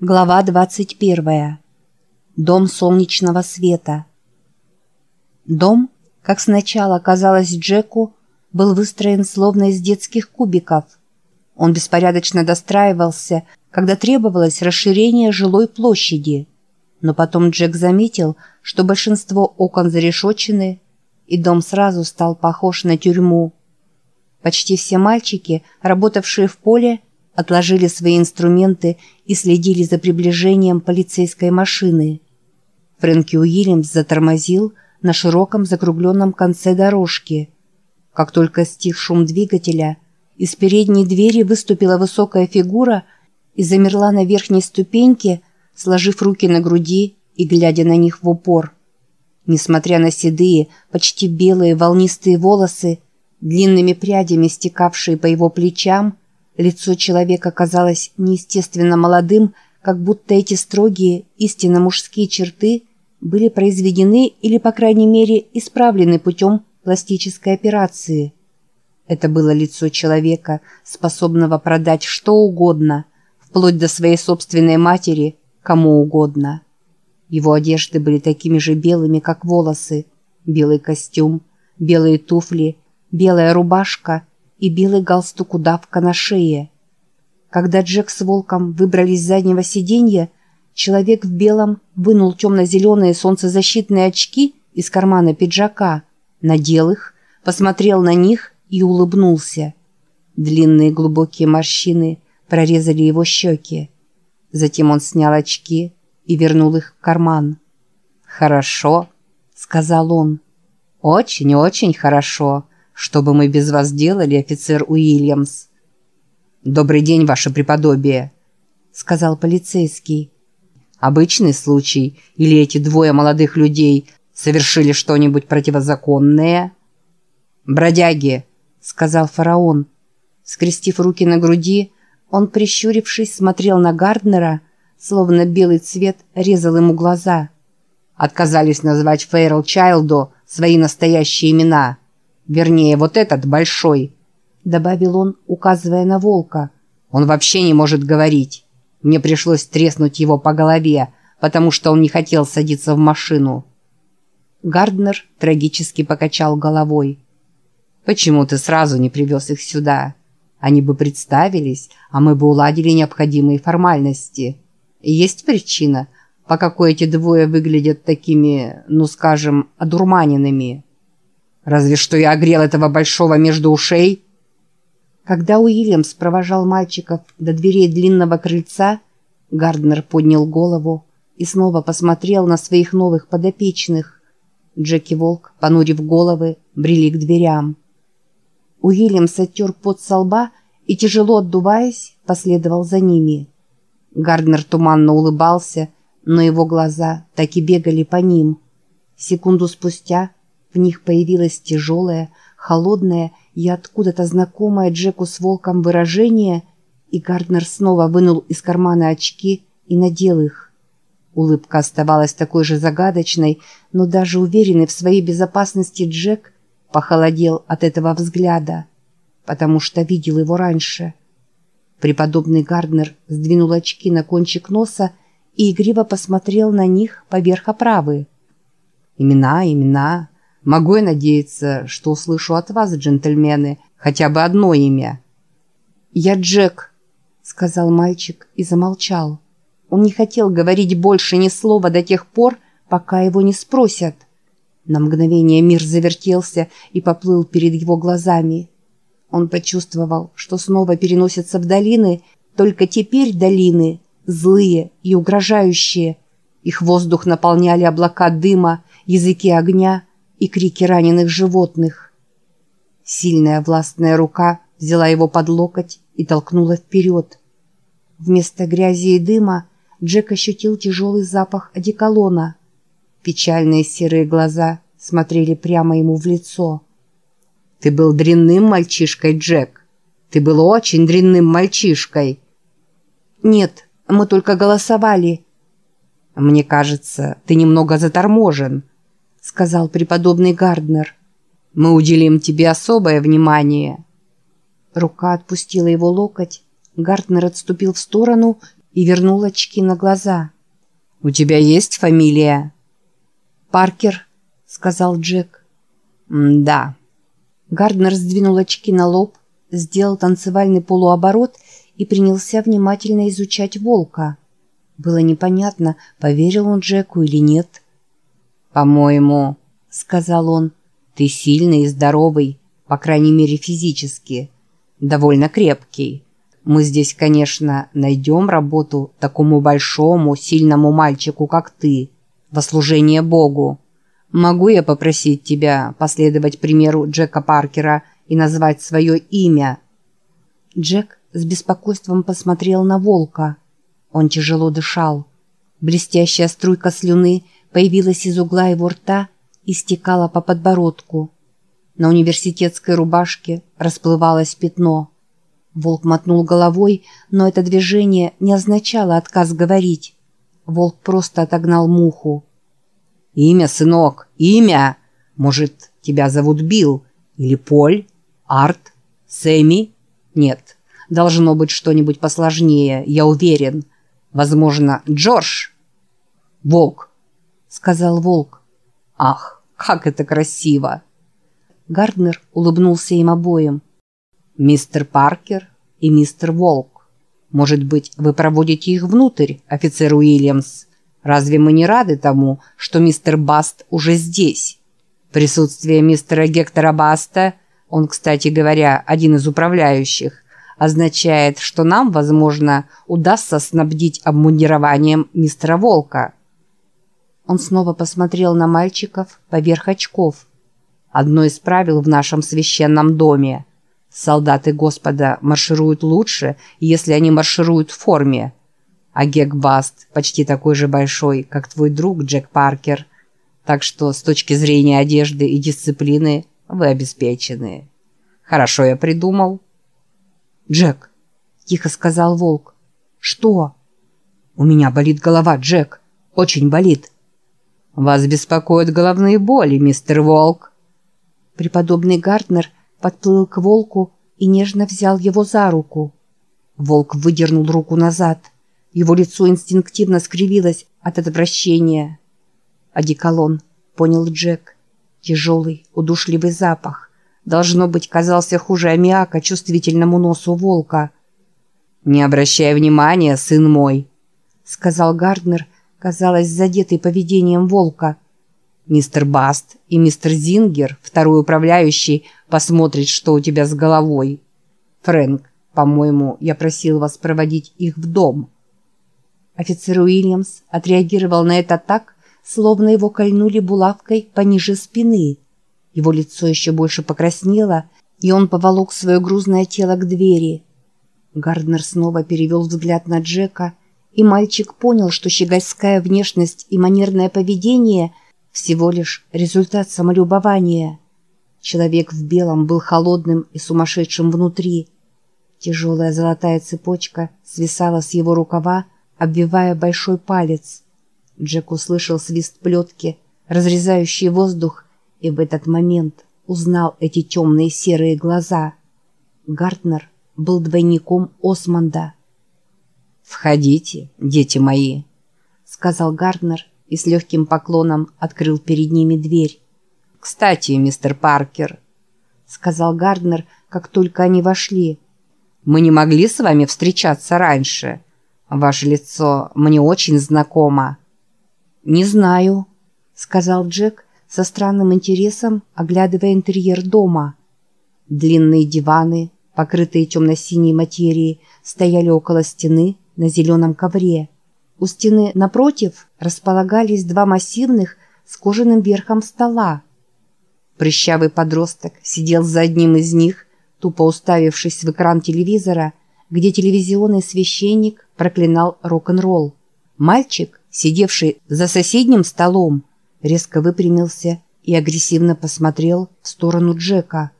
Глава 21. Дом солнечного света. Дом, как сначала казалось Джеку, был выстроен словно из детских кубиков. Он беспорядочно достраивался, когда требовалось расширение жилой площади. Но потом Джек заметил, что большинство окон зарешочены, и дом сразу стал похож на тюрьму. Почти все мальчики, работавшие в поле, отложили свои инструменты и следили за приближением полицейской машины. Фрэнки Уильямс затормозил на широком закругленном конце дорожки. Как только стих шум двигателя, из передней двери выступила высокая фигура и замерла на верхней ступеньке, сложив руки на груди и глядя на них в упор. Несмотря на седые, почти белые волнистые волосы, длинными прядями стекавшие по его плечам, Лицо человека казалось неестественно молодым, как будто эти строгие, истинно мужские черты были произведены или, по крайней мере, исправлены путем пластической операции. Это было лицо человека, способного продать что угодно, вплоть до своей собственной матери, кому угодно. Его одежды были такими же белыми, как волосы. Белый костюм, белые туфли, белая рубашка — и белый галстук-удавка на шее. Когда Джек с Волком выбрались с заднего сиденья, человек в белом вынул темно-зеленые солнцезащитные очки из кармана пиджака, надел их, посмотрел на них и улыбнулся. Длинные глубокие морщины прорезали его щеки. Затем он снял очки и вернул их в карман. «Хорошо», — сказал он. «Очень-очень хорошо что бы мы без вас делали, офицер Уильямс?» «Добрый день, ваше преподобие», — сказал полицейский. «Обычный случай, или эти двое молодых людей совершили что-нибудь противозаконное?» «Бродяги», — сказал фараон. Скрестив руки на груди, он, прищурившись, смотрел на Гарднера, словно белый цвет резал ему глаза. Отказались назвать Фейрл Чайлду свои настоящие имена — Вернее, вот этот большой», — добавил он, указывая на волка. «Он вообще не может говорить. Мне пришлось треснуть его по голове, потому что он не хотел садиться в машину». Гарднер трагически покачал головой. «Почему ты сразу не привез их сюда? Они бы представились, а мы бы уладили необходимые формальности. есть причина, по какой эти двое выглядят такими, ну скажем, одурманенными?» Разве что я огрел этого большого между ушей. Когда Уильямс провожал мальчиков до дверей длинного крыльца, Гарднер поднял голову и снова посмотрел на своих новых подопечных. Джеки Волк, понурив головы, брели к дверям. Уильямс оттер пот со лба и, тяжело отдуваясь, последовал за ними. Гарднер туманно улыбался, но его глаза так и бегали по ним. Секунду спустя в них появилось тяжелое, холодное и откуда-то знакомое Джеку с волком выражение, и Гарднер снова вынул из кармана очки и надел их. Улыбка оставалась такой же загадочной, но даже уверенный в своей безопасности Джек похолодел от этого взгляда, потому что видел его раньше. Преподобный Гарднер сдвинул очки на кончик носа и игриво посмотрел на них поверх оправы. «Имена, имена, Могу я надеяться, что услышу от вас, джентльмены, хотя бы одно имя?» «Я Джек», — сказал мальчик и замолчал. Он не хотел говорить больше ни слова до тех пор, пока его не спросят. На мгновение мир завертелся и поплыл перед его глазами. Он почувствовал, что снова переносится в долины, только теперь долины злые и угрожающие. Их воздух наполняли облака дыма, языки огня — и крики раненых животных. Сильная властная рука взяла его под локоть и толкнула вперед. Вместо грязи и дыма Джек ощутил тяжелый запах одеколона. Печальные серые глаза смотрели прямо ему в лицо. «Ты был дрянным мальчишкой, Джек. Ты был очень дрянным мальчишкой». «Нет, мы только голосовали». «Мне кажется, ты немного заторможен», сказал преподобный Гарднер. «Мы уделим тебе особое внимание». Рука отпустила его локоть, Гарднер отступил в сторону и вернул очки на глаза. «У тебя есть фамилия?» «Паркер», — сказал Джек. «Да». Гарднер сдвинул очки на лоб, сделал танцевальный полуоборот и принялся внимательно изучать волка. Было непонятно, поверил он Джеку или нет. «По-моему», — сказал он, — «ты сильный и здоровый, по крайней мере физически, довольно крепкий. Мы здесь, конечно, найдем работу такому большому, сильному мальчику, как ты, во служение Богу. Могу я попросить тебя последовать примеру Джека Паркера и назвать свое имя?» Джек с беспокойством посмотрел на волка. Он тяжело дышал. Блестящая струйка слюны появилась из угла его рта и стекала по подбородку. На университетской рубашке расплывалось пятно. Волк мотнул головой, но это движение не означало отказ говорить. Волк просто отогнал муху. «Имя, сынок, имя! Может, тебя зовут Билл? Или Поль? Арт? Сэмми? Нет, должно быть что-нибудь посложнее, я уверен. Возможно, Джордж?» «Волк», — сказал Волк. «Ах, как это красиво!» Гарднер улыбнулся им обоим. «Мистер Паркер и мистер Волк. Может быть, вы проводите их внутрь, офицер Уильямс? Разве мы не рады тому, что мистер Баст уже здесь? Присутствие мистера Гектора Баста, он, кстати говоря, один из управляющих, означает, что нам, возможно, удастся снабдить обмундированием мистера Волка». Он снова посмотрел на мальчиков поверх очков – одно из правил в нашем священном доме. Солдаты Господа маршируют лучше, если они маршируют в форме. А Гекбаст почти такой же большой, как твой друг Джек Паркер. Так что с точки зрения одежды и дисциплины вы обеспечены. Хорошо я придумал. Джек, тихо сказал Волк. Что? У меня болит голова, Джек. Очень болит. Вас беспокоят головные боли, мистер Волк. Преподобный Гартнер подплыл к волку и нежно взял его за руку. Волк выдернул руку назад. Его лицо инстинктивно скривилось от отвращения. «Одеколон», — понял Джек. Тяжелый, удушливый запах. Должно быть, казался хуже аммиака чувствительному носу волка. «Не обращай внимания, сын мой», — сказал Гарднер, казалось, задетый поведением волка. Мистер Баст и мистер Зингер, второй управляющий, посмотрит, что у тебя с головой. Фрэнк, по-моему, я просил вас проводить их в дом. Офицер Уильямс отреагировал на это так, словно его кольнули булавкой пониже спины. Его лицо еще больше покраснело, и он поволок свое грузное тело к двери. Гарднер снова перевел взгляд на Джека, и мальчик понял, что щегольская внешность и манерное поведение – всего лишь результат самолюбования. Человек в белом был холодным и сумасшедшим внутри. Тяжелая золотая цепочка свисала с его рукава, обвивая большой палец. Джек услышал свист плетки, разрезающий воздух, и в этот момент узнал эти темные серые глаза. Гартнер был двойником Османда. «Входите, дети мои», — сказал Гартнер, и с легким поклоном открыл перед ними дверь. «Кстати, мистер Паркер», — сказал Гарднер, как только они вошли, — «мы не могли с вами встречаться раньше. Ваше лицо мне очень знакомо». «Не знаю», — сказал Джек со странным интересом, оглядывая интерьер дома. Длинные диваны, покрытые темно-синей материей, стояли около стены на зеленом ковре. У стены напротив располагались два массивных с кожаным верхом стола. Прыщавый подросток сидел за одним из них, тупо уставившись в экран телевизора, где телевизионный священник проклинал рок-н-ролл. Мальчик, сидевший за соседним столом, резко выпрямился и агрессивно посмотрел в сторону Джека.